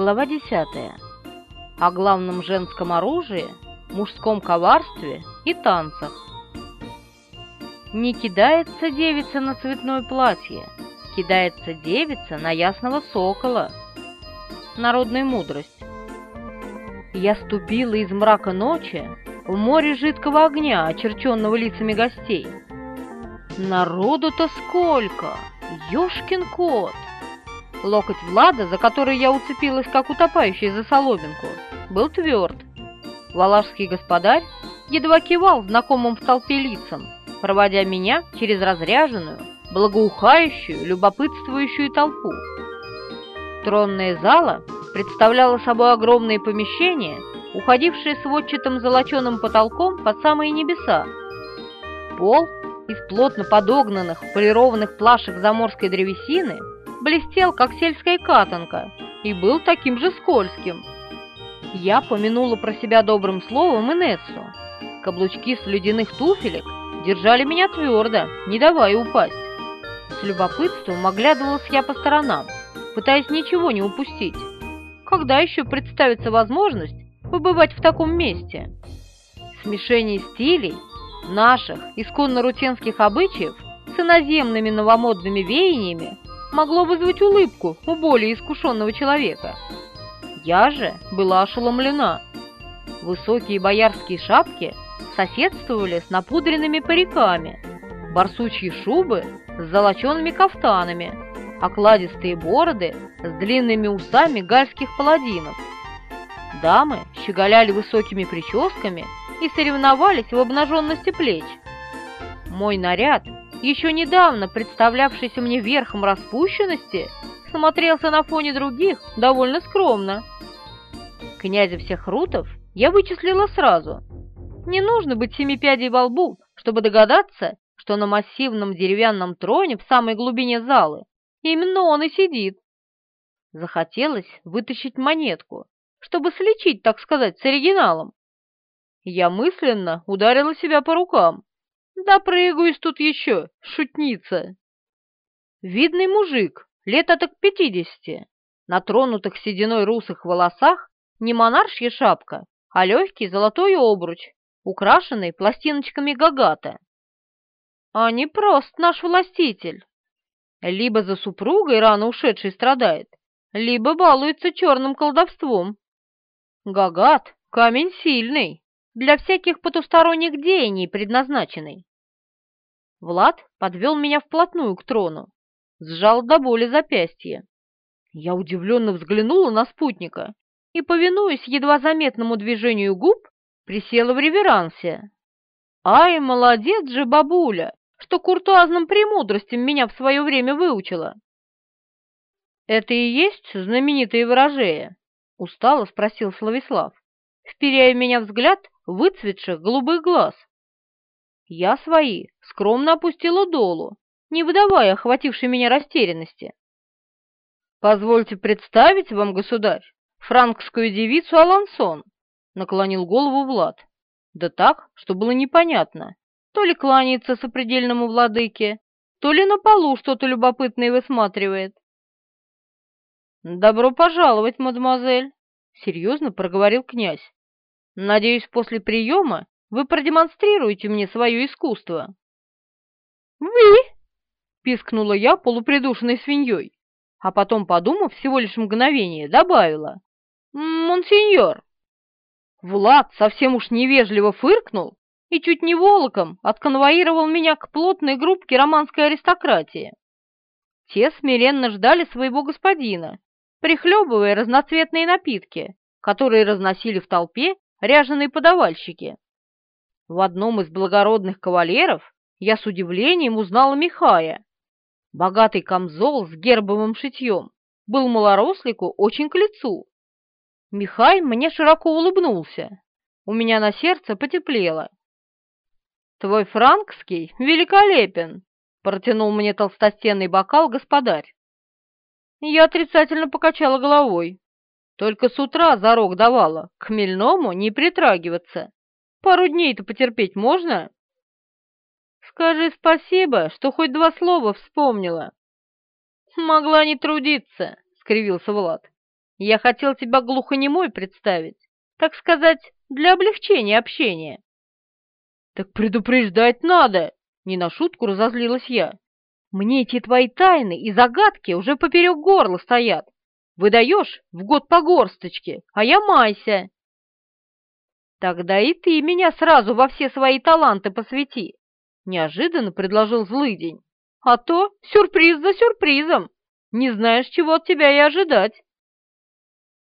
Глава 10. О главном женском оружии, мужском коварстве и танцах. Не кидается девица на цветное платье, кидается девица на ясного сокола. Народная мудрость. Я ступила из мрака ночи в море жидкого огня, очерченного лицами гостей. Народу-то сколько! Ёшкин кот! Локоть Влада, за который я уцепилась, как утопающий за соломинку, был тверд. Валашский господарь едва кивал знакомым в толпе лицам, проводя меня через разряженную, благоухающую, любопытствующую толпу. Тронная зала представляла собой огромные помещения, уходившие сводчатым золоченым потолком под самые небеса. Пол из плотно подогнанных, полированных плашек заморской древесины – блестел, как сельская катанка, и был таким же скользким. Я помянула про себя добрым словом Инессу. Каблучки с ледяных туфелек держали меня твердо, не давая упасть. С любопытством оглядывалась я по сторонам, пытаясь ничего не упустить. Когда еще представится возможность побывать в таком месте? Смешение стилей, наших исконно-рутенских обычаев с иноземными новомодными веяниями могло вызвать улыбку у более искушенного человека. Я же была ошеломлена. Высокие боярские шапки соседствовали с напудренными париками, барсучьи шубы с золочеными кафтанами, окладистые бороды с длинными усами гальских паладинов. Дамы щеголяли высокими прическами и соревновались в обнаженности плеч. Мой наряд еще недавно представлявшийся мне верхом распущенности, смотрелся на фоне других довольно скромно. Князя всех рутов я вычислила сразу. Не нужно быть семи пядей во лбу, чтобы догадаться, что на массивном деревянном троне в самой глубине залы именно он и сидит. Захотелось вытащить монетку, чтобы слечить, так сказать, с оригиналом. Я мысленно ударила себя по рукам. Допрыгаюсь тут еще, шутница. Видный мужик, лет от пятидесяти, на тронутых сединой русых волосах не монаршья шапка, а легкий золотой обруч, украшенный пластиночками гагата. А не прост наш властитель. Либо за супругой рано ушедший страдает, либо балуется черным колдовством. Гагат — камень сильный, для всяких потусторонних деяний предназначенный. Влад подвел меня вплотную к трону, сжал до боли запястье. Я удивленно взглянула на спутника и, повинуясь едва заметному движению губ, присела в реверансе. «Ай, молодец же, бабуля, что куртуазным премудростям меня в свое время выучила!» «Это и есть знаменитые ворожея?» — устало спросил Славислав, вперяя меня взгляд выцветших голубых глаз. Я свои скромно опустила долу, не выдавая охватившей меня растерянности. «Позвольте представить вам, государь, франкскую девицу Алансон», — наклонил голову Влад. Да так, что было непонятно, то ли кланяется сопредельному владыке, то ли на полу что-то любопытное высматривает. «Добро пожаловать, мадемуазель», — серьезно проговорил князь. «Надеюсь, после приема вы продемонстрируете мне свое искусство». «Вы?» — пискнула я полупридушенной свиньей, а потом, подумав всего лишь мгновение, добавила. «Монсеньор!» Влад совсем уж невежливо фыркнул и чуть не волоком отконвоировал меня к плотной группке романской аристократии. Те смиренно ждали своего господина, прихлебывая разноцветные напитки, которые разносили в толпе ряженые подавальщики. В одном из благородных кавалеров я с удивлением узнала Михая. Богатый камзол с гербовым шитьем был малорослику очень к лицу. Михай мне широко улыбнулся. У меня на сердце потеплело. «Твой франкский великолепен!» — протянул мне толстостенный бокал господарь. Я отрицательно покачала головой. Только с утра зарок давала, к хмельному не притрагиваться. Пару дней-то потерпеть можно? Скажи спасибо, что хоть два слова вспомнила. Могла не трудиться, скривился Влад. Я хотел тебя глухонемой представить, так сказать, для облегчения общения. Так предупреждать надо, не на шутку разозлилась я. Мне эти твои тайны и загадки уже поперек горла стоят. Выдаешь в год по горсточке, а я майся. Тогда и ты меня сразу во все свои таланты посвяти, неожиданно предложил злыдень. А то сюрприз за сюрпризом. Не знаешь, чего от тебя и ожидать.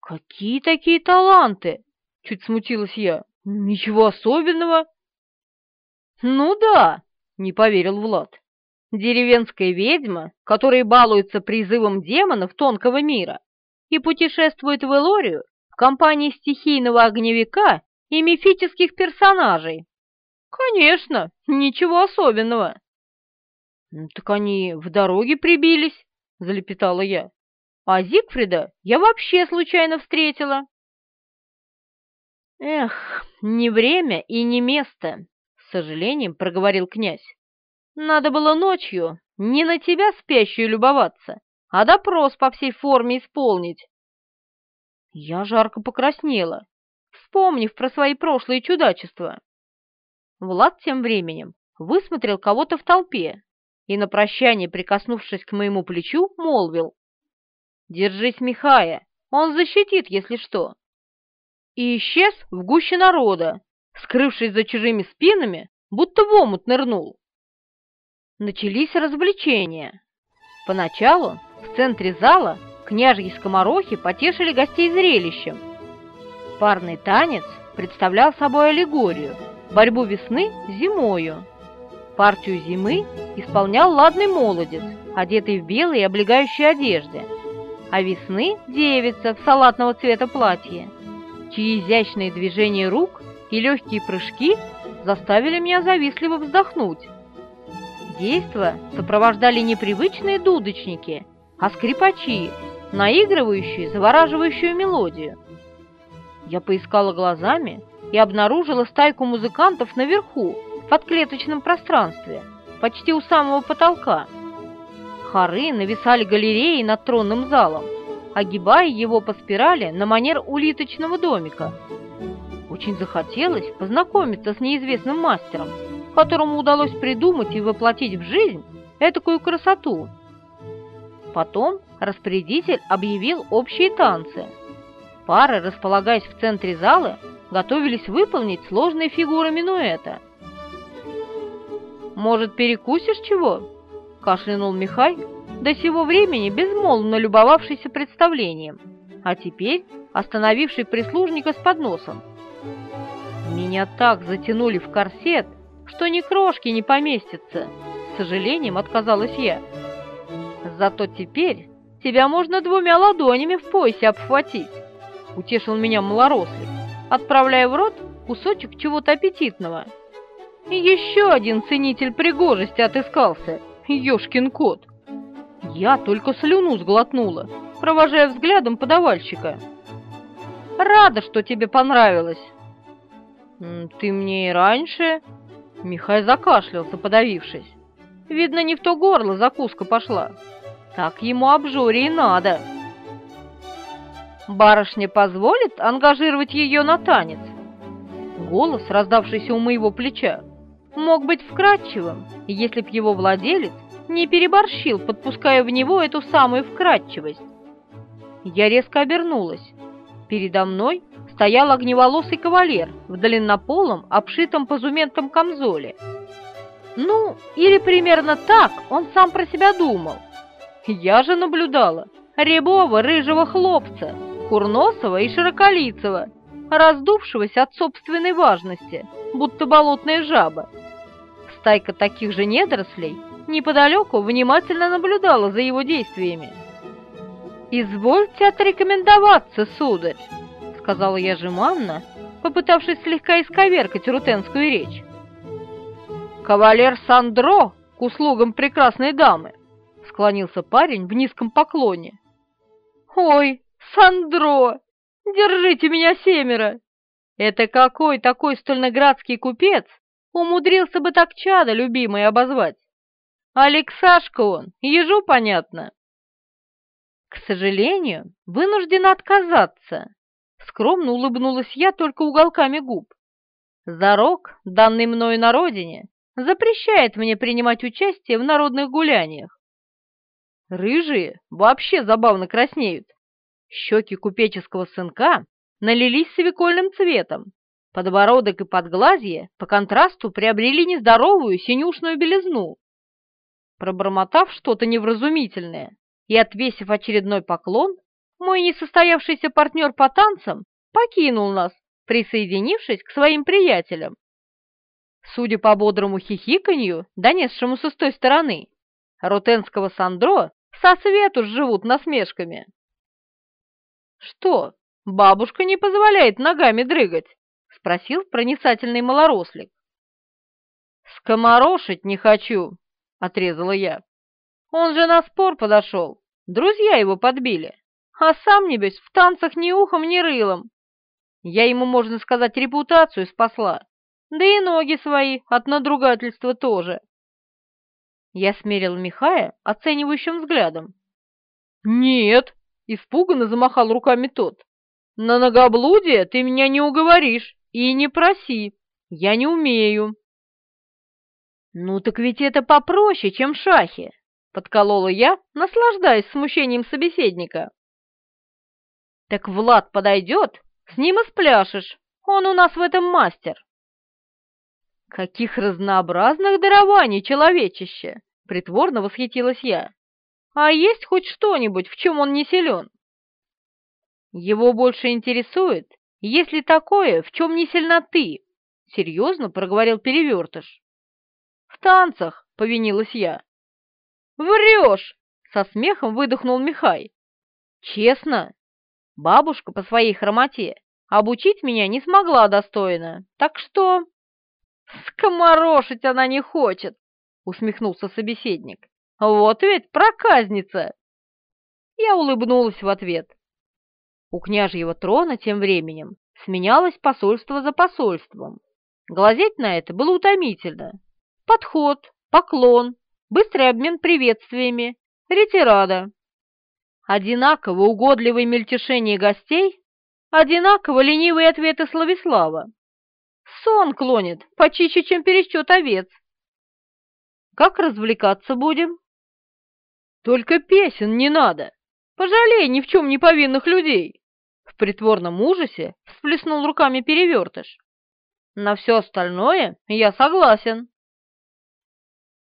Какие такие таланты? Чуть смутилась я. Ничего особенного. Ну да, не поверил Влад. Деревенская ведьма, которая балуется призывом демонов тонкого мира и путешествует в Элорию в компании стихийного огневика и мифических персонажей. Конечно, ничего особенного. «Так они в дороге прибились», — залепетала я. «А Зигфрида я вообще случайно встретила». «Эх, не время и не место», — с сожалением проговорил князь. «Надо было ночью не на тебя спящую любоваться, а допрос по всей форме исполнить». Я жарко покраснела, вспомнив про свои прошлые чудачества. Влад тем временем высмотрел кого-то в толпе и на прощание, прикоснувшись к моему плечу, молвил. «Держись, Михая, он защитит, если что!» И исчез в гуще народа, скрывшись за чужими спинами, будто в омут нырнул. Начались развлечения. Поначалу в центре зала княжьи скоморохи потешили гостей зрелищем. Парный танец представлял собой аллегорию, борьбу весны зимою. Партию зимы исполнял ладный молодец, одетый в белые облегающие одежды, а весны – девица в салатного цвета платье, чьи изящные движения рук и легкие прыжки заставили меня завистливо вздохнуть. Действо сопровождали не привычные дудочники, а скрипачи, наигрывающие завораживающую мелодию. Я поискала глазами и обнаружила стайку музыкантов наверху, подклеточном пространстве, почти у самого потолка. Хоры нависали галереей над тронным залом, огибая его по спирали на манер улиточного домика. Очень захотелось познакомиться с неизвестным мастером, которому удалось придумать и воплотить в жизнь этакую красоту. Потом распорядитель объявил общие танцы. Пары, располагаясь в центре зала, готовились выполнить сложные фигуры минуэта – «Может, перекусишь чего?» — кашлянул Михай, до сего времени безмолвно любовавшийся представлением, а теперь остановивший прислужника с подносом. «Меня так затянули в корсет, что ни крошки не поместится», — с сожалением отказалась я. «Зато теперь тебя можно двумя ладонями в поясе обхватить», — утешил меня малорослик, отправляя в рот кусочек чего-то аппетитного. Еще один ценитель пригожести отыскался, ёшкин кот. Я только слюну сглотнула, провожая взглядом подавальщика. Рада, что тебе понравилось. Ты мне и раньше... Михай закашлялся, подавившись. Видно, не в то горло закуска пошла. Так ему обжоре и надо. Барышня позволит ангажировать ее на танец? Голос, раздавшийся у моего плеча, мог быть вкрадчивым, если б его владелец не переборщил, подпуская в него эту самую вкрадчивость. Я резко обернулась. Передо мной стоял огневолосый кавалер в длиннополом, обшитом позументом камзоле. Ну, или примерно так он сам про себя думал. Я же наблюдала рябого рыжего хлопца, курносого и широколицего, раздувшегося от собственной важности, будто болотная жаба. Стайка таких же недорослей неподалеку внимательно наблюдала за его действиями. «Извольте отрекомендоваться, сударь», — сказала я жеманно, попытавшись слегка исковеркать рутенскую речь. «Кавалер Сандро к услугам прекрасной дамы», — склонился парень в низком поклоне. «Ой, Сандро, держите меня семеро! Это какой такой стольноградский купец умудрился бы так чадо любимый обозвать? Алексашка он, ежу понятно. К сожалению, вынуждена отказаться. Скромно улыбнулась я только уголками губ. Зарок, данный мною на родине, запрещает мне принимать участие в народных гуляниях. Рыжие вообще забавно краснеют. Щеки купеческого сынка налились свекольным цветом. Подбородок и подглазье по контрасту приобрели нездоровую синюшную белизну. Пробормотав что-то невразумительное и отвесив очередной поклон, мой несостоявшийся партнер по танцам покинул нас, присоединившись к своим приятелям. Судя по бодрому хихиканью, донесшему с той стороны, рутенского Сандро со свету живут насмешками. «Что, бабушка не позволяет ногами дрыгать?» — спросил проницательный малорослик. «Скоморошить не хочу», — отрезала я. «Он же на спор подошел, друзья его подбили, а сам, небось, в танцах ни ухом, ни рылом. Я ему, можно сказать, репутацию спасла, да и ноги свои от надругательства тоже». Я смерил Михая оценивающим взглядом. «Нет!» — испуганно замахал руками тот. «На многоблудие ты меня не уговоришь и не проси, я не умею». «Ну так ведь это попроще, чем шахи», — подколола я, наслаждаясь смущением собеседника. «Так Влад подойдет, с ним и спляшешь, он у нас в этом мастер». «Каких разнообразных дарований, человечище!» — притворно восхитилась я. «А есть хоть что-нибудь, в чем он не силен?» «Его больше интересует, есть ли такое, в чем не сильна ты?» — серьезно проговорил Перевертыш. «В танцах», — повинилась я. «Врешь!» — со смехом выдохнул Михай. «Честно, бабушка по своей хромоте обучить меня не смогла достойно, так что...» «Скоморошить она не хочет!» — усмехнулся собеседник. «Вот ведь проказница!» Я улыбнулась в ответ. У княжьего трона тем временем сменялось посольство за посольством. Глазеть на это было утомительно. Подход, поклон, быстрый обмен приветствиями, ретирада. Одинаково угодливые мельтешения гостей, одинаково ленивые ответы Славислава. Сон клонит, почище, чем пересчет овец. Как развлекаться будем? Только песен не надо. Пожалей ни в чем не повинных людей. В притворном ужасе всплеснул руками перевертыш. На все остальное я согласен.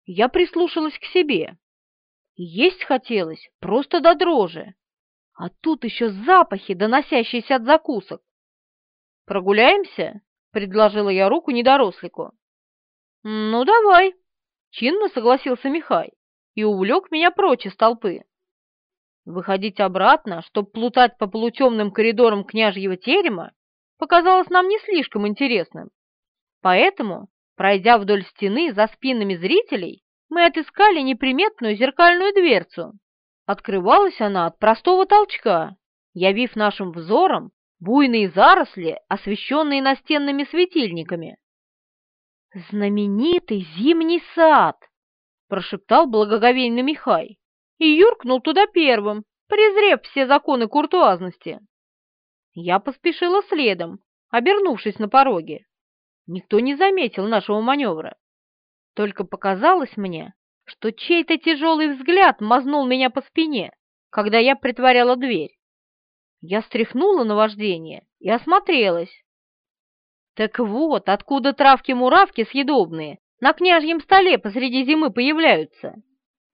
Я прислушалась к себе. Есть хотелось просто до дрожи. А тут еще запахи, доносящиеся от закусок. Прогуляемся? — предложила я руку недорослику. «Ну, давай», — чинно согласился Михай и увлек меня прочь из толпы. Выходить обратно, чтобы плутать по полутемным коридорам княжьего терема, показалось нам не слишком интересным. Поэтому, пройдя вдоль стены за спинами зрителей, мы отыскали неприметную зеркальную дверцу. Открывалась она от простого толчка, явив нашим взором буйные заросли, освещенные настенными светильниками. «Знаменитый зимний сад!» — прошептал благоговейный Михай и юркнул туда первым, презрев все законы куртуазности. Я поспешила следом, обернувшись на пороге. Никто не заметил нашего маневра. Только показалось мне, что чей-то тяжелый взгляд мазнул меня по спине, когда я притворяла дверь. Я стряхнула на вождение и осмотрелась. Так вот, откуда травки-муравки съедобные на княжьем столе посреди зимы появляются.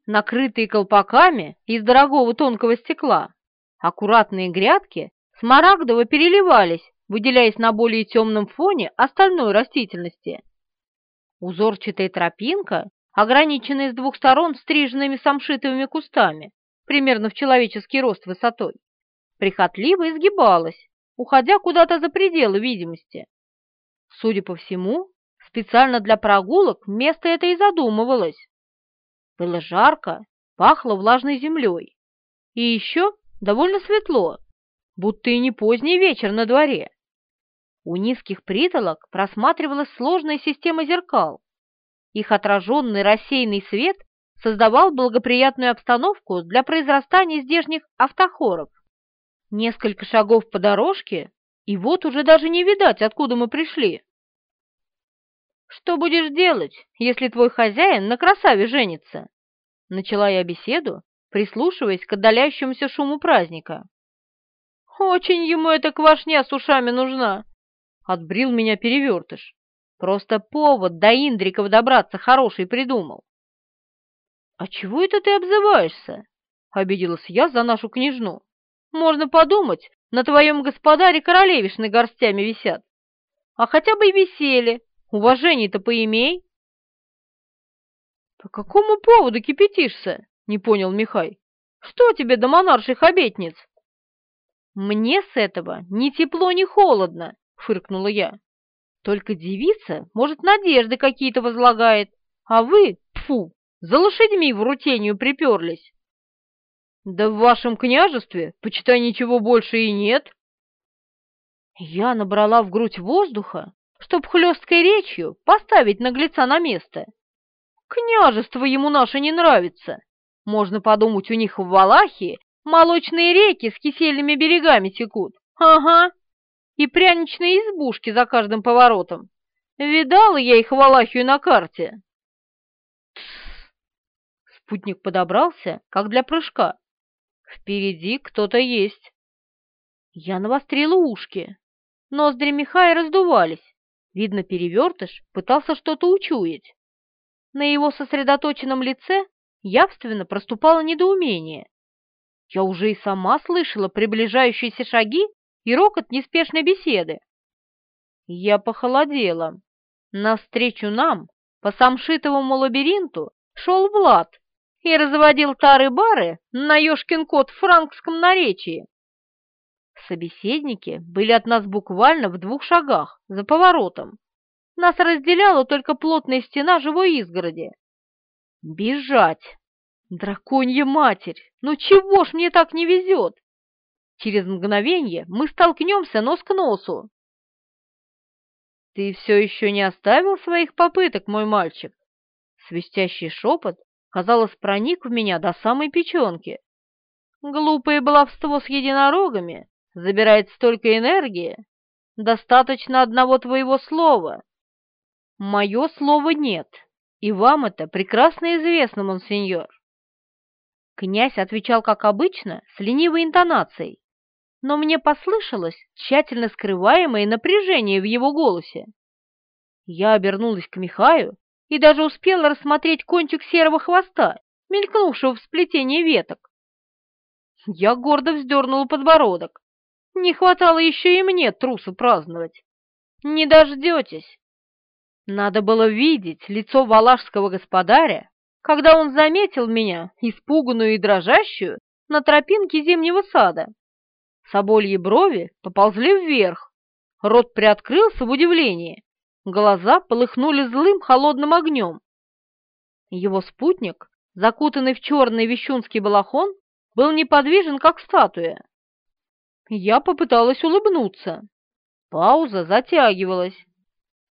Накрытые колпаками из дорогого тонкого стекла, аккуратные грядки смарагдово переливались, выделяясь на более темном фоне остальной растительности. Узорчатая тропинка, ограниченная с двух сторон стриженными самшитовыми кустами, примерно в человеческий рост высотой, прихотливо изгибалась, уходя куда-то за пределы видимости. Судя по всему, специально для прогулок место это и задумывалось. Было жарко, пахло влажной землей. И еще довольно светло, будто и не поздний вечер на дворе. У низких притолок просматривалась сложная система зеркал. Их отраженный рассеянный свет создавал благоприятную обстановку для произрастания здешних автохоров. Несколько шагов по дорожке, и вот уже даже не видать, откуда мы пришли. «Что будешь делать, если твой хозяин на красаве женится?» Начала я беседу, прислушиваясь к отдаляющемуся шуму праздника. «Очень ему эта квашня с ушами нужна!» — отбрил меня перевертыш. «Просто повод до Индриков добраться хороший придумал». «А чего это ты обзываешься?» — обиделась я за нашу княжну. «Можно подумать, на твоем господаре королевишны горстями висят. А хотя бы и висели, уважение-то поимей». «По какому поводу кипятишься?» — не понял Михай. «Что тебе до монарших обетниц?» «Мне с этого ни тепло, ни холодно», — фыркнула я. «Только девица, может, надежды какие-то возлагает, а вы, фу, за лошадьми в рутению приперлись». «Да в вашем княжестве, почитай, ничего больше и нет». Я набрала в грудь воздуха, чтоб хлесткой речью поставить наглеца на место. Княжество ему наше не нравится. Можно подумать, у них в Валахии Молочные реки с кисельными берегами текут. Ага. И пряничные избушки за каждым поворотом. Видала я их Валахию на карте. Спутник подобрался, как для прыжка. Впереди кто-то есть. Я навострила ушки. Ноздри Михая раздувались. Видно, перевертыш пытался что-то учуять. На его сосредоточенном лице явственно проступало недоумение. Я уже и сама слышала приближающиеся шаги и рокот неспешной беседы. Я похолодела. Навстречу нам, по самшитовому лабиринту, шел Влад и разводил тары-бары на ёшкин кот в франкском наречии. Собеседники были от нас буквально в двух шагах, за поворотом. Нас разделяла только плотная стена живой изгороди. Бежать! Драконья матерь! Ну чего ж мне так не везет? Через мгновение мы столкнемся нос к носу. Ты все еще не оставил своих попыток, мой мальчик? Свистящий шепот, казалось, проник в меня до самой печенки. Глупое баловство с единорогами забирает столько энергии. Достаточно одного твоего слова. Мое слова нет, и вам это прекрасно известно, монсеньор. Князь отвечал, как обычно, с ленивой интонацией, но мне послышалось тщательно скрываемое напряжение в его голосе. Я обернулась к Михаю и даже успела рассмотреть кончик серого хвоста, мелькнувшего в сплетении веток. Я гордо вздернула подбородок. Не хватало еще и мне трусу праздновать. Не дождетесь. Надо было видеть лицо валашского господаря, когда он заметил меня, испуганную и дрожащую, на тропинке зимнего сада. Собольи брови поползли вверх, рот приоткрылся в удивлении, глаза полыхнули злым холодным огнем. Его спутник, закутанный в черный вещунский балахон, был неподвижен, как статуя. Я попыталась улыбнуться. Пауза затягивалась.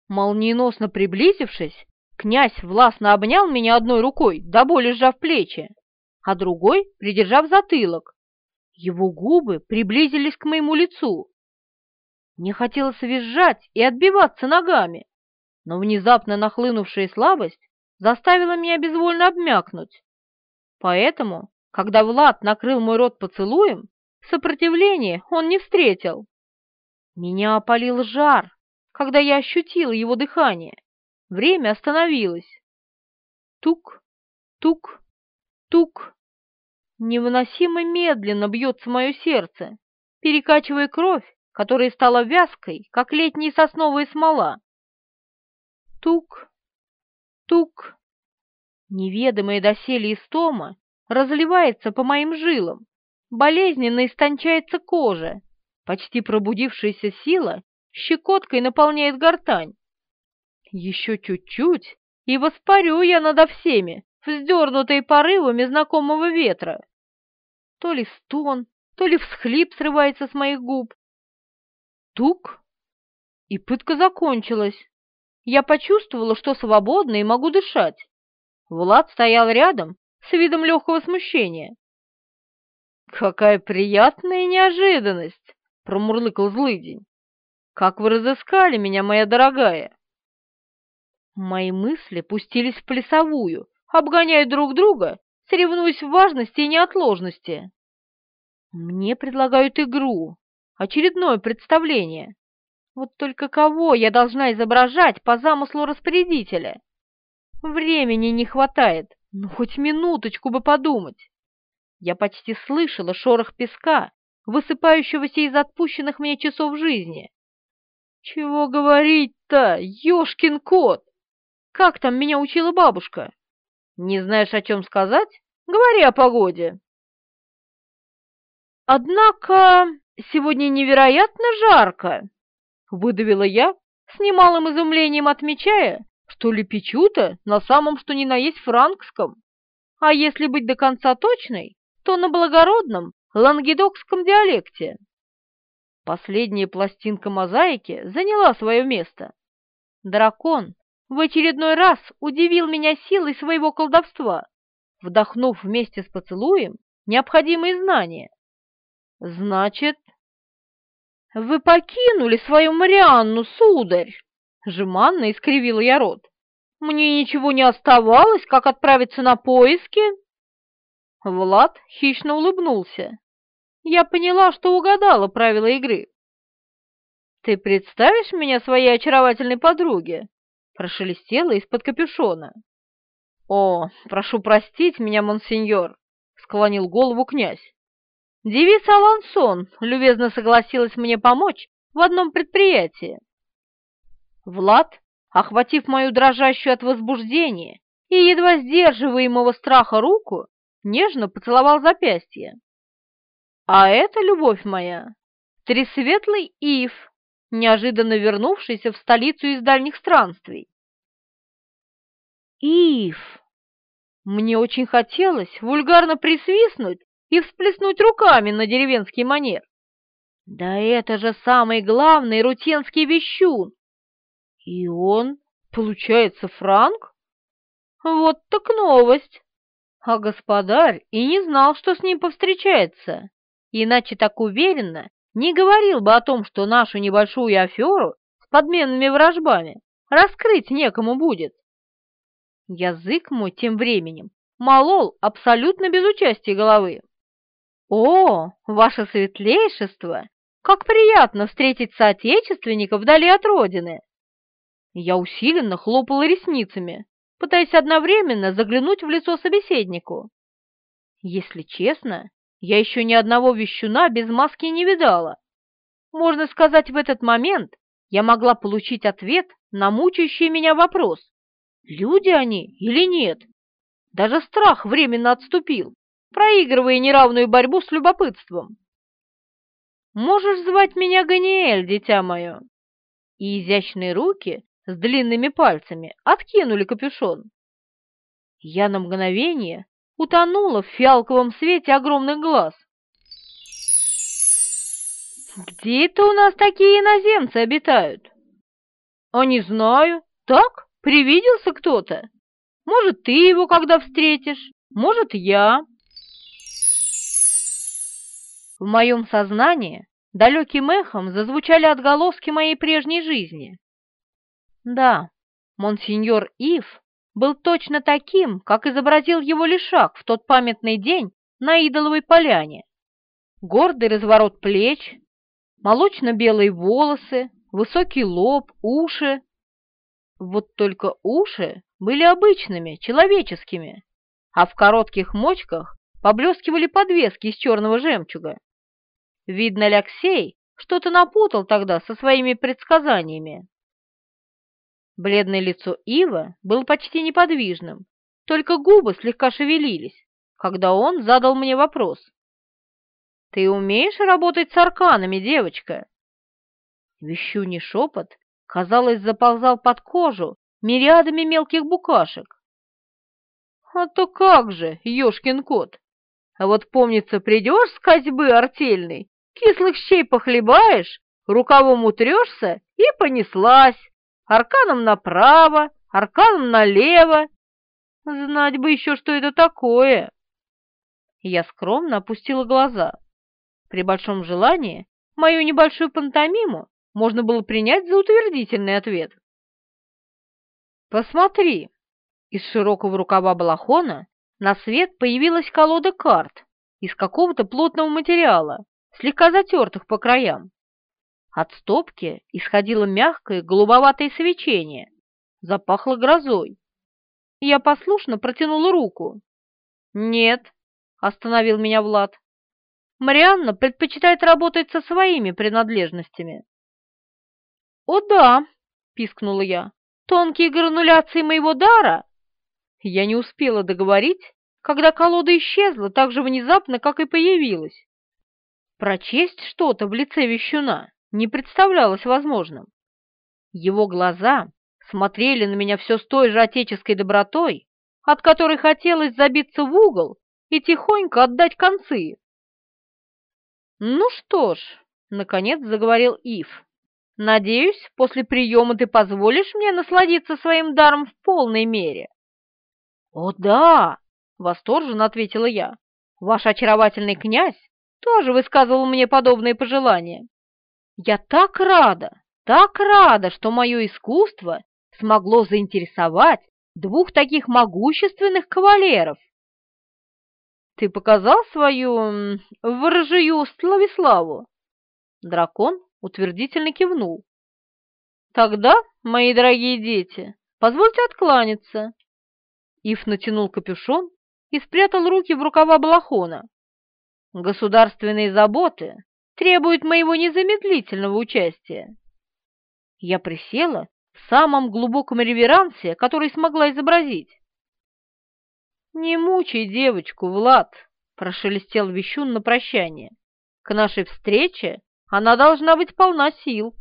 Молниеносно приблизившись, Князь властно обнял меня одной рукой, до боли сжав плечи, а другой придержав затылок. Его губы приблизились к моему лицу. Мне хотелось визжать и отбиваться ногами, но внезапно нахлынувшая слабость заставила меня безвольно обмякнуть. Поэтому, когда Влад накрыл мой рот поцелуем, сопротивления он не встретил. Меня опалил жар, когда я ощутила его дыхание. Время остановилось. Тук, тук, тук. Невыносимо медленно бьется мое сердце, перекачивая кровь, которая стала вязкой, как летняя сосновая смола. Тук, тук. Неведомая доселе истома разливается по моим жилам, болезненно истончается кожа, почти пробудившаяся сила щекоткой наполняет гортань. Еще чуть-чуть, и воспарю я надо всеми, вздернутой порывами знакомого ветра. То ли стон, то ли всхлип срывается с моих губ. Тук, и пытка закончилась. Я почувствовала, что свободна и могу дышать. Влад стоял рядом с видом легкого смущения. «Какая приятная неожиданность!» — промурлыкал злыдень. «Как вы разыскали меня, моя дорогая?» Мои мысли пустились в плясовую, обгоняя друг друга, соревнуясь в важности и неотложности. Мне предлагают игру, очередное представление. Вот только кого я должна изображать по замыслу распорядителя? Времени не хватает, ну хоть минуточку бы подумать. Я почти слышала шорох песка, высыпающегося из отпущенных мне часов жизни. Чего говорить-то, ёшкин кот! Как там меня учила бабушка? Не знаешь, о чем сказать? Говори о погоде. Однако сегодня невероятно жарко, выдавила я, с немалым изумлением отмечая, что лепечу-то на самом что ни на есть франкском. А если быть до конца точной, то на благородном лангедокском диалекте. Последняя пластинка мозаики заняла свое место. Дракон в очередной раз удивил меня силой своего колдовства, вдохнув вместе с поцелуем необходимые знания. «Значит, вы покинули свою Марианну, сударь!» Жеманно искривила я рот. «Мне ничего не оставалось, как отправиться на поиски?» Влад хищно улыбнулся. Я поняла, что угадала правила игры. «Ты представишь меня своей очаровательной подруге?» Прошелестела из-под капюшона. «О, прошу простить меня, монсеньор!» — склонил голову князь. Девица Алансон любезно согласилась мне помочь в одном предприятии. Влад, охватив мою дрожащую от возбуждения и едва сдерживаемого страха руку, нежно поцеловал запястье. А это, любовь моя, тресветлый Ив, неожиданно вернувшийся в столицу из дальних странствий. Ив! Мне очень хотелось вульгарно присвистнуть и всплеснуть руками на деревенский манер. Да это же самый главный рутенский вещун! И он, получается, Франк? Вот так новость! А господарь и не знал, что с ним повстречается, иначе так уверенно не говорил бы о том, что нашу небольшую аферу с подменными вражбами раскрыть некому будет. Язык мой тем временем молол абсолютно без участия головы. «О, ваше светлейшество! Как приятно встретить соотечественников вдали от родины!» Я усиленно хлопала ресницами, пытаясь одновременно заглянуть в лицо собеседнику. Если честно, я еще ни одного вещуна без маски не видала. Можно сказать, в этот момент я могла получить ответ на мучающий меня вопрос, люди они или нет. Даже страх временно отступил, проигрывая неравную борьбу с любопытством. «Можешь звать меня Ганиэль, дитя мое!» И изящные руки с длинными пальцами откинули капюшон. Я на мгновение утонула в фиалковом свете огромных глаз. «Где это у нас такие иноземцы обитают?» «А не знаю. Так, привиделся кто-то. Может, ты его когда встретишь, может, я». В моем сознании далеким эхом зазвучали отголоски моей прежней жизни. Да, монсеньор Ив был точно таким, как изобразил его Лишак в тот памятный день на Идоловой поляне. Гордый разворот плеч, молочно-белые волосы, высокий лоб, уши. Вот только уши были обычными, человеческими, а в коротких мочках поблескивали подвески из черного жемчуга. Видно, Алексей что-то напутал тогда со своими предсказаниями. Бледное лицо Ива было почти неподвижным, только губы слегка шевелились, когда он задал мне вопрос. «Ты умеешь работать с арканами, девочка?» Вещуний шепот, казалось, заползал под кожу мириадами мелких букашек. «А то как же, ёшкин кот! А вот, помнится, придешь с козьбы артельной, кислых щей похлебаешь, рукавом утрешься и понеслась, арканом направо, арканом налево. Знать бы еще, что это такое!» Я скромно опустила глаза. При большом желании мою небольшую пантомиму можно было принять за утвердительный ответ. «Посмотри!» Из широкого рукава балахона на свет появилась колода карт из какого-то плотного материала, слегка затертых по краям. От стопки исходило мягкое голубоватое свечение, запахло грозой. Я послушно протянула руку. «Нет», — остановил меня Влад. «Марианна предпочитает работать со своими принадлежностями». «О да», — пискнула я, — «тонкие грануляции моего дара». Я не успела договорить, когда колода исчезла так же внезапно, как и появилась. Прочесть что-то в лице вещуна не представлялось возможным. Его глаза смотрели на меня все с той же отеческой добротой, от которой хотелось забиться в угол и тихонько отдать концы. «Ну что ж», — наконец заговорил Ив, — «надеюсь, после приема ты позволишь мне насладиться своим даром в полной мере». «О да!» — восторженно ответила я. «Ваш очаровательный князь тоже высказывал мне подобные пожелания. Я так рада, так рада, что мое искусство смогло заинтересовать двух таких могущественных кавалеров. Ты показал свою ворожию Славиславу? Дракон утвердительно кивнул. Тогда, мои дорогие дети, позвольте откланяться. Ив натянул капюшон и спрятал руки в рукава балахона. Государственные заботы требуют моего незамедлительного участия. Я присела в самом глубоком реверансе, который смогла изобразить. «Не мучай девочку, Влад!» — прошелестел Вещун на прощание. «К нашей встрече она должна быть полна сил!»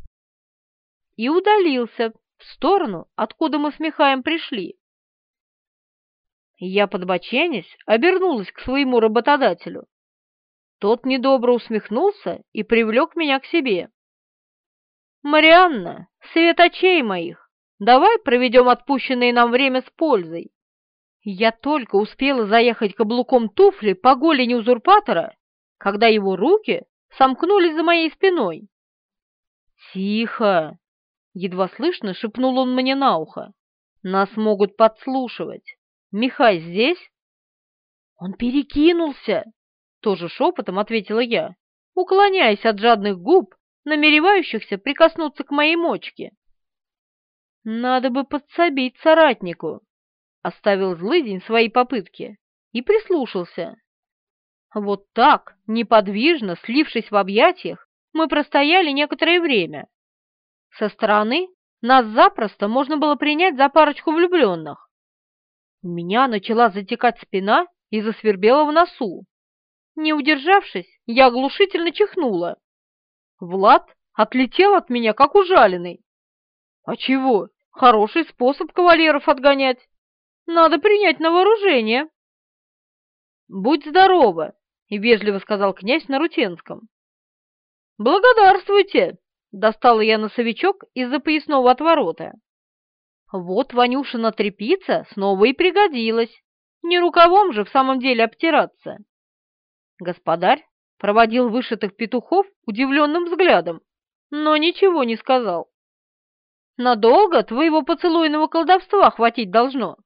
И удалился в сторону, откуда мы с Михаем пришли. Я, подбоченясь, обернулась к своему работодателю. Тот недобро усмехнулся и привлек меня к себе. «Марианна, свет очей моих, давай проведем отпущенное нам время с пользой». Я только успела заехать каблуком туфли по голени узурпатора, когда его руки сомкнулись за моей спиной. «Тихо!» — едва слышно шепнул он мне на ухо. «Нас могут подслушивать. Михай здесь?» «Он перекинулся!» — тоже шепотом ответила я, уклоняясь от жадных губ, намеревающихся прикоснуться к моей мочке. «Надо бы подсобить соратнику», — оставил злыдень свои попытки и прислушался. Вот так, неподвижно, слившись в объятиях, мы простояли некоторое время. Со стороны нас запросто можно было принять за парочку влюбленных. У меня начала затекать спина и засвербела в носу. Не удержавшись, я оглушительно чихнула. Влад отлетел от меня, как ужаленный. А чего? Хороший способ кавалеров отгонять. Надо принять на вооружение. Будь здорова, вежливо сказал князь на Рутенском. Благодарствуйте, достала я носовичок из-за поясного отворота. Вот Ванюшина трепица снова и пригодилась. Не рукавом же в самом деле обтираться. Господарь проводил вышитых петухов удивленным взглядом, но ничего не сказал. Надолго твоего поцелуйного колдовства хватить должно.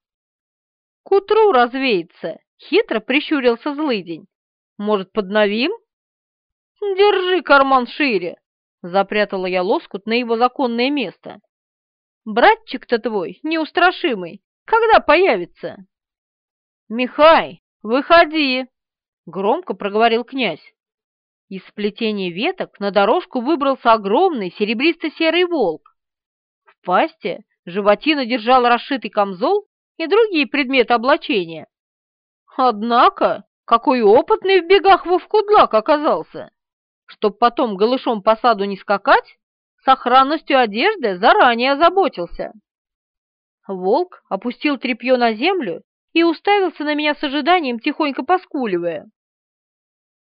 К утру развеется, хитро прищурился злыдень. Может, подновим? Держи карман шире, запрятала я лоскут на его законное место. Братчик-то твой, неустрашимый, когда появится? Михай, выходи, громко проговорил князь. Из сплетения веток на дорожку выбрался огромный серебристо-серый волк. В пасте животина держала расшитый камзол и другие предметы облачения. Однако, какой опытный в бегах Вовкудлак оказался! Чтоб потом голышом по саду не скакать, сохранностью одежды заранее озаботился. Волк опустил тряпье на землю и уставился на меня с ожиданием, тихонько поскуливая.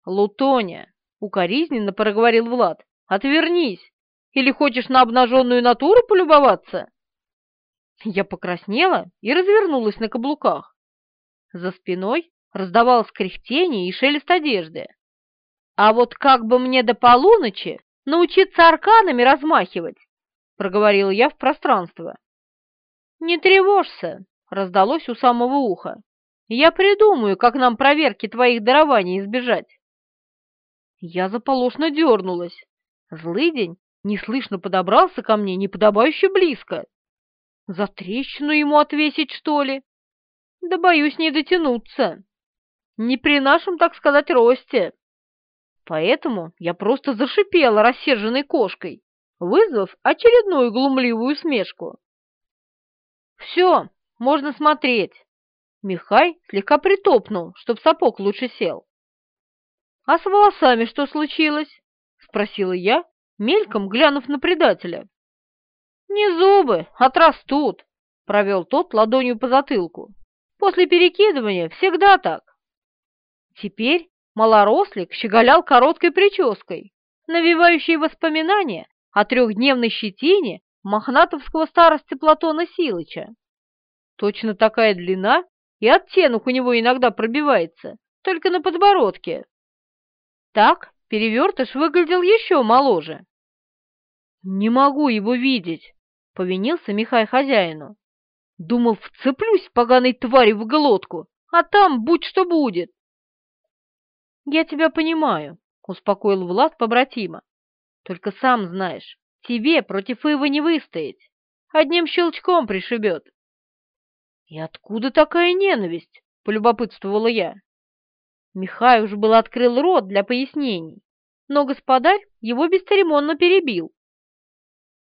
«Лутоня!» — укоризненно проговорил Влад. «Отвернись! Или хочешь на обнаженную натуру полюбоваться?» Я покраснела и развернулась на каблуках. За спиной раздавалось кряхтение и шелест одежды. А вот как бы мне до полуночи научиться арканами размахивать, проговорила я в пространство. Не тревожься, раздалось у самого уха. Я придумаю, как нам проверки твоих дарований избежать. Я заполошно дернулась. Злый день неслышно подобрался ко мне неподобающе близко. За трещину ему отвесить, что ли? Да боюсь не дотянуться. Не при нашем, так сказать, росте. Поэтому я просто зашипела рассерженной кошкой, вызвав очередную глумливую смешку. «Все, можно смотреть!» Михай слегка притопнул, чтоб сапог лучше сел. «А с волосами что случилось?» — спросила я, мельком глянув на предателя. «Не зубы, отрастут», — провел тот ладонью по затылку. «После перекидывания всегда так». Теперь малорослик щеголял короткой прической, навевающей воспоминания о трехдневной щетине мохнатовского старости Платона Силыча. Точно такая длина и оттенок у него иногда пробивается, только на подбородке. Так перевертыш выглядел еще моложе. «Не могу его видеть», — повинился Михай хозяину. «Думал, вцеплюсь поганой твари в глотку, а там будь что будет». «Я тебя понимаю», — успокоил Влад побратима. «Только сам знаешь, тебе против Ива не выстоять. Одним щелчком пришибет». «И откуда такая ненависть?» — полюбопытствовала я. Михай уж был открыл рот для пояснений, но господарь его бесцеремонно перебил.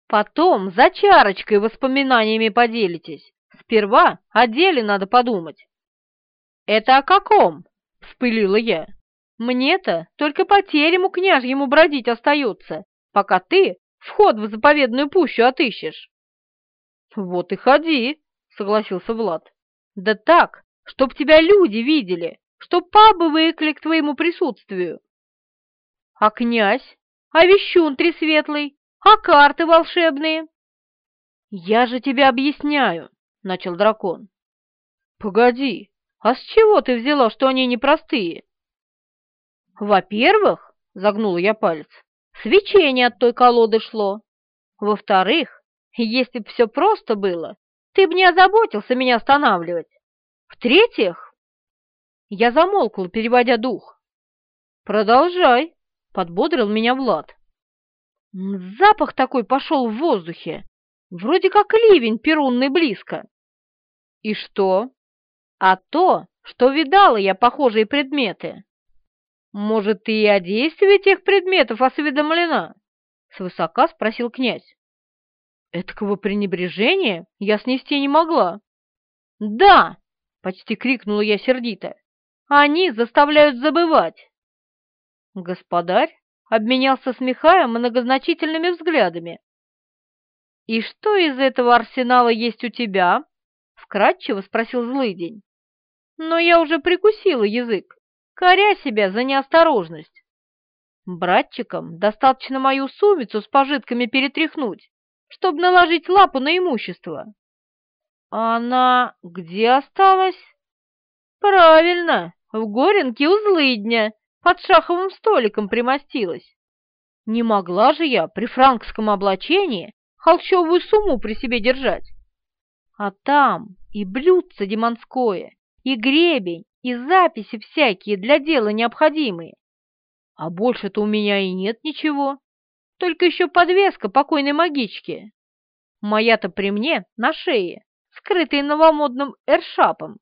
«Потом за чарочкой воспоминаниями поделитесь. Сперва о деле надо подумать». «Это о каком?» — вспылила я. «Мне-то только по терему княжьему бродить остается, пока ты вход в заповедную пущу отыщешь». «Вот и ходи», согласился Влад. «Да так, чтоб тебя люди видели, чтоб пабы выкли к твоему присутствию». «А князь? А вещун тресветлый? А карты волшебные?» «Я же тебе объясняю», — начал дракон. «Погоди, а с чего ты взяла, что они непростые?» «Во-первых, — загнула я палец, — свечение от той колоды шло. Во-вторых, если б все просто было, ты бы не озаботился меня останавливать. В-третьих, я замолкла, переводя дух. Продолжай, подбодрил меня Влад. Запах такой пошел в воздухе, вроде как ливень перунный близко. И что? А то, что видала я похожие предметы. Может, ты и о действии тех предметов осведомлена? Свысока спросил князь. Эткого пренебрежения я снести не могла. «Да!» — почти крикнула я сердито. «Они заставляют забывать!» Господарь обменялся с Михаем многозначительными взглядами. «И что из этого арсенала есть у тебя?» — вкратчиво спросил злыдень. Но я уже прикусила язык, коря себя за неосторожность. Братчикам достаточно мою сумицу с пожитками перетряхнуть, чтобы наложить лапу на имущество. Она где осталась? Правильно, в Горенке у злыдня, под шаховым столиком примостилась. Не могла же я при франкском облачении холщовую сумму при себе держать. А там и блюдце демонское, и гребень, и записи всякие для дела необходимые. А больше-то у меня и нет ничего. Только еще подвеска покойной магички. Моя-то при мне на шее, скрытая новомодным эршапом,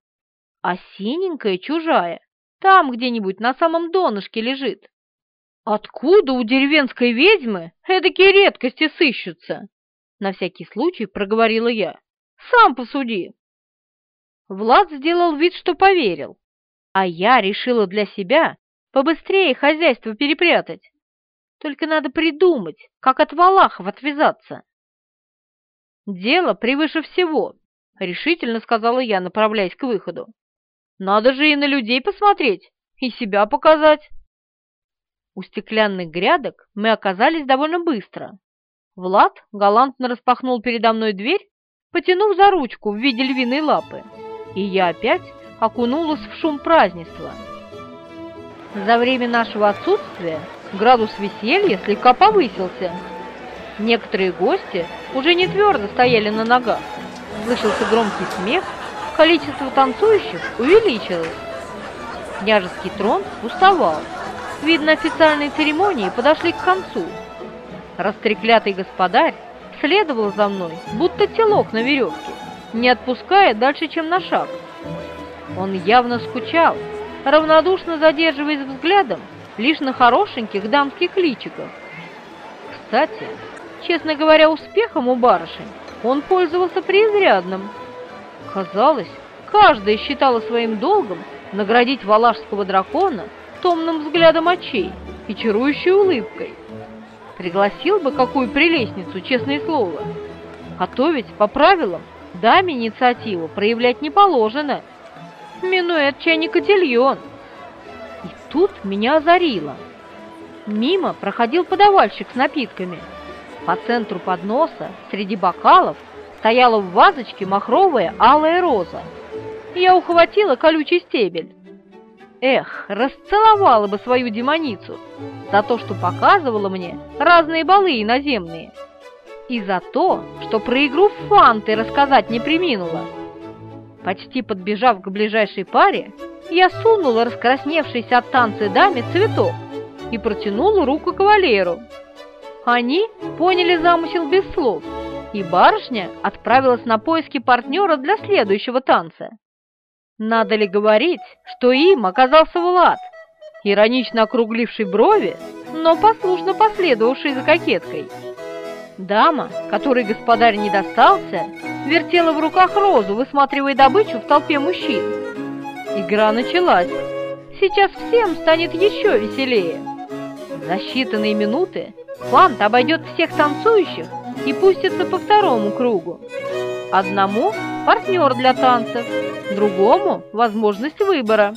а синенькая чужая, там где-нибудь на самом донышке лежит. Откуда у деревенской ведьмы эдакие редкости сыщутся? На всякий случай проговорила я. Сам посуди. Влад сделал вид, что поверил, а я решила для себя побыстрее хозяйство перепрятать. Только надо придумать, как от Валахов отвязаться. «Дело превыше всего», — решительно сказала я, направляясь к выходу. «Надо же и на людей посмотреть, и себя показать». У стеклянных грядок мы оказались довольно быстро. Влад галантно распахнул передо мной дверь, потянув за ручку в виде львиной лапы, и я опять окунулась в шум празднества. За время нашего отсутствия градус веселья слегка повысился. Некоторые гости уже не твердо стояли на ногах. Слышался громкий смех, количество танцующих увеличилось. Княжеский трон пустовал. Видно, официальные церемонии подошли к концу. Растреклятый господарь следовал за мной, будто телок на веревке, не отпуская дальше, чем на шаг. Он явно скучал, равнодушно задерживаясь взглядом лишь на хорошеньких дамских личиках. Кстати, честно говоря, успехом у барышень он пользовался преизрядным. Казалось, каждая считала своим долгом наградить валашского дракона томным взглядом очей и чарующей улыбкой. Пригласил бы какую прелестницу, честное слово. А то ведь, по правилам, даме инициативу проявлять не положено. Минует чайник котельон. Тут меня озарило. Мимо проходил подавальщик с напитками. По центру подноса, среди бокалов, стояла в вазочке махровая алая роза. Я ухватила колючий стебель. Эх, расцеловала бы свою демоницу за то, что показывала мне разные балы иноземные. И за то, что про игру в фанты рассказать не приминула. Почти подбежав к ближайшей паре, я сунула раскрасневшийся от танца даме цветок и протянула руку кавалеру. Они поняли замысел без слов, и барышня отправилась на поиски партнера для следующего танца. Надо ли говорить, что им оказался Влад, иронично округливший брови, но послушно последовавший за кокеткой. Дама, которой господарь не достался, вертела в руках розу, высматривая добычу в толпе мужчин. Игра началась. Сейчас всем станет еще веселее. За считанные минуты Фант обойдет всех танцующих и пустится по второму кругу. Одному партнер для танцев, другому возможность выбора.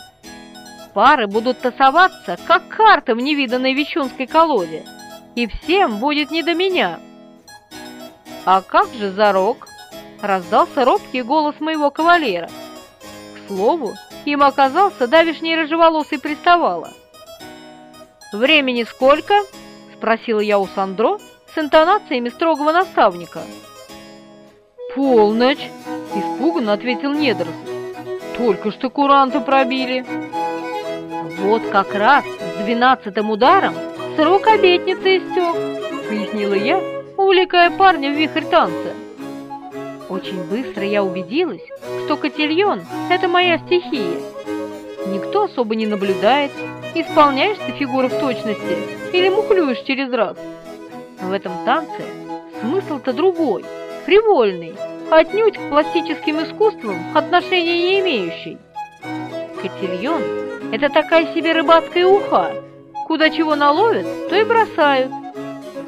Пары будут тасоваться, как карты в невиданной вечунской колоде, и всем будет не до меня. «А как же зарок?» — раздался робкий голос моего кавалера. К слову, им оказался давишний рыжеволосый приставала. «Времени сколько?» — спросила я у Сандро с интонациями строгого наставника. «Полночь!» — испуганно ответил недоросль. «Только что куранты пробили!» «Вот как раз с двенадцатым ударом срок обетницы истек!» — пояснила я, увлекая парня в вихрь танца. Очень быстро я убедилась, что котельон — это моя стихия. Никто особо не наблюдает, исполняешь ты фигуры в точности или мухлюешь через раз. В этом танце смысл-то другой — привольный, отнюдь к пластическим искусствам отношения не имеющий. Котельон – это такая себе рыбацкая уха, куда чего наловят, то и бросают.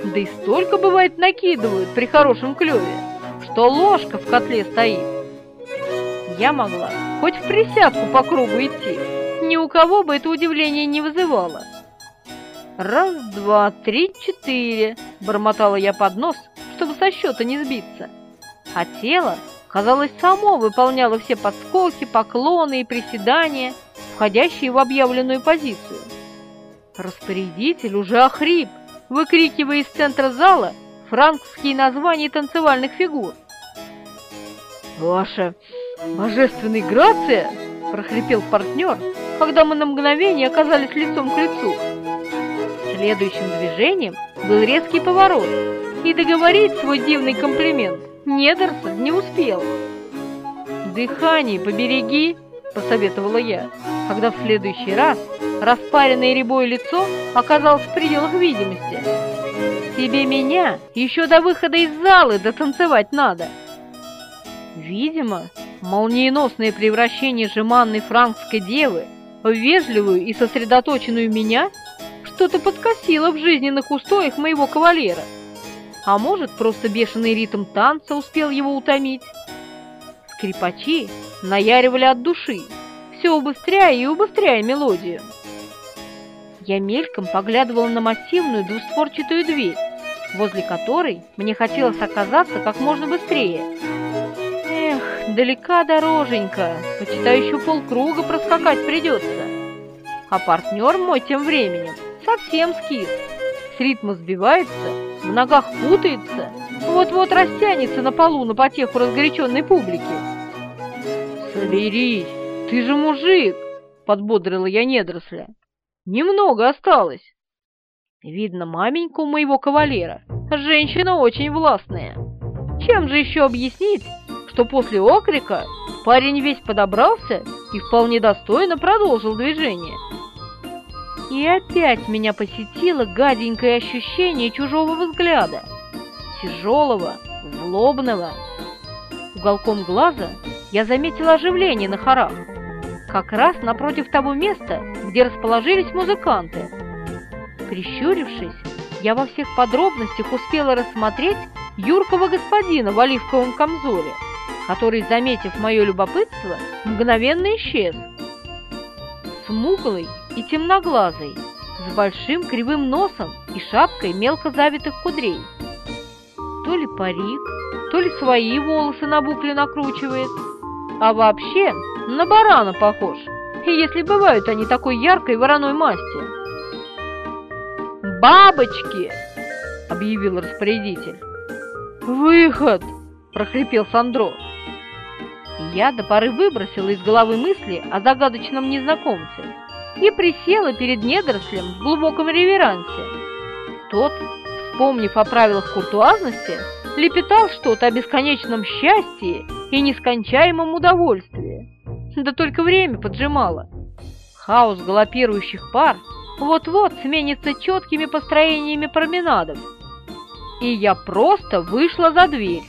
Да и столько, бывает, накидывают при хорошем клеве, что ложка в котле стоит. Я могла хоть в присядку по кругу идти, ни у кого бы это удивление не вызывало. «Раз, два, три, четыре!» – бормотала я под нос – чтобы со счета не сбиться. А тело, казалось, само выполняло все подскоки, поклоны и приседания, входящие в объявленную позицию. Распорядитель уже охрип, выкрикивая из центра зала франкские названия танцевальных фигур. «Ваша божественная грация!» – прохрипел партнер, когда мы на мгновение оказались лицом к лицу. Следующим движением был резкий поворот, и договорить свой дивный комплимент Недорсон не успел. «Дыхание побереги», — посоветовала я, когда в следующий раз распаренное рябое лицо оказалось в пределах видимости. «Тебе меня еще до выхода из залы дотанцевать надо». Видимо, молниеносное превращение жеманной франкской девы в вежливую и сосредоточенную меня что-то подкосило в жизненных устоях моего кавалера. А может, просто бешеный ритм танца успел его утомить? Скрипачи наяривали от души, все убыстряя и убыстряя мелодию. Я мельком поглядывала на массивную двустворчатую дверь, возле которой мне хотелось оказаться как можно быстрее. Эх, Далека дороженька, почитай еще полкруга проскакать придется. А партнер мой тем временем совсем скис. С ритма сбивается, в ногах путается, вот-вот растянется на полу на потеху разгоряченной публики. «Соберись, ты же мужик!» — подбодрила я недоросля. «Немного осталось». Видно, маменька у моего кавалера, женщина очень властная. Чем же еще объяснить, что после окрика парень весь подобрался и вполне достойно продолжил движение? И опять меня посетило гаденькое ощущение чужого взгляда, тяжелого, злобного. Уголком глаза я заметила оживление на хорах, как раз напротив того места, где расположились музыканты. Прищурившись, я во всех подробностях успела рассмотреть юркого господина в оливковом камзоле, который, заметив мое любопытство, мгновенно исчез. Смуглый и темноглазый, с большим кривым носом и шапкой мелко завитых кудрей. То ли парик, то ли свои волосы на букле накручивает, а вообще на барана похож, если бывают они такой яркой вороной масти. «Бабочки!» — объявил распорядитель. «Выход!» — прохрипел Сандро. Я до поры выбросила из головы мысли о загадочном незнакомце и присела перед недорослем в глубоком реверансе. Тот, вспомнив о правилах куртуазности, лепетал что-то о бесконечном счастье и нескончаемом удовольствии. Да только время поджимало. Хаос галопирующих пар — вот-вот сменится четкими построениями променадов. И я просто вышла за дверь.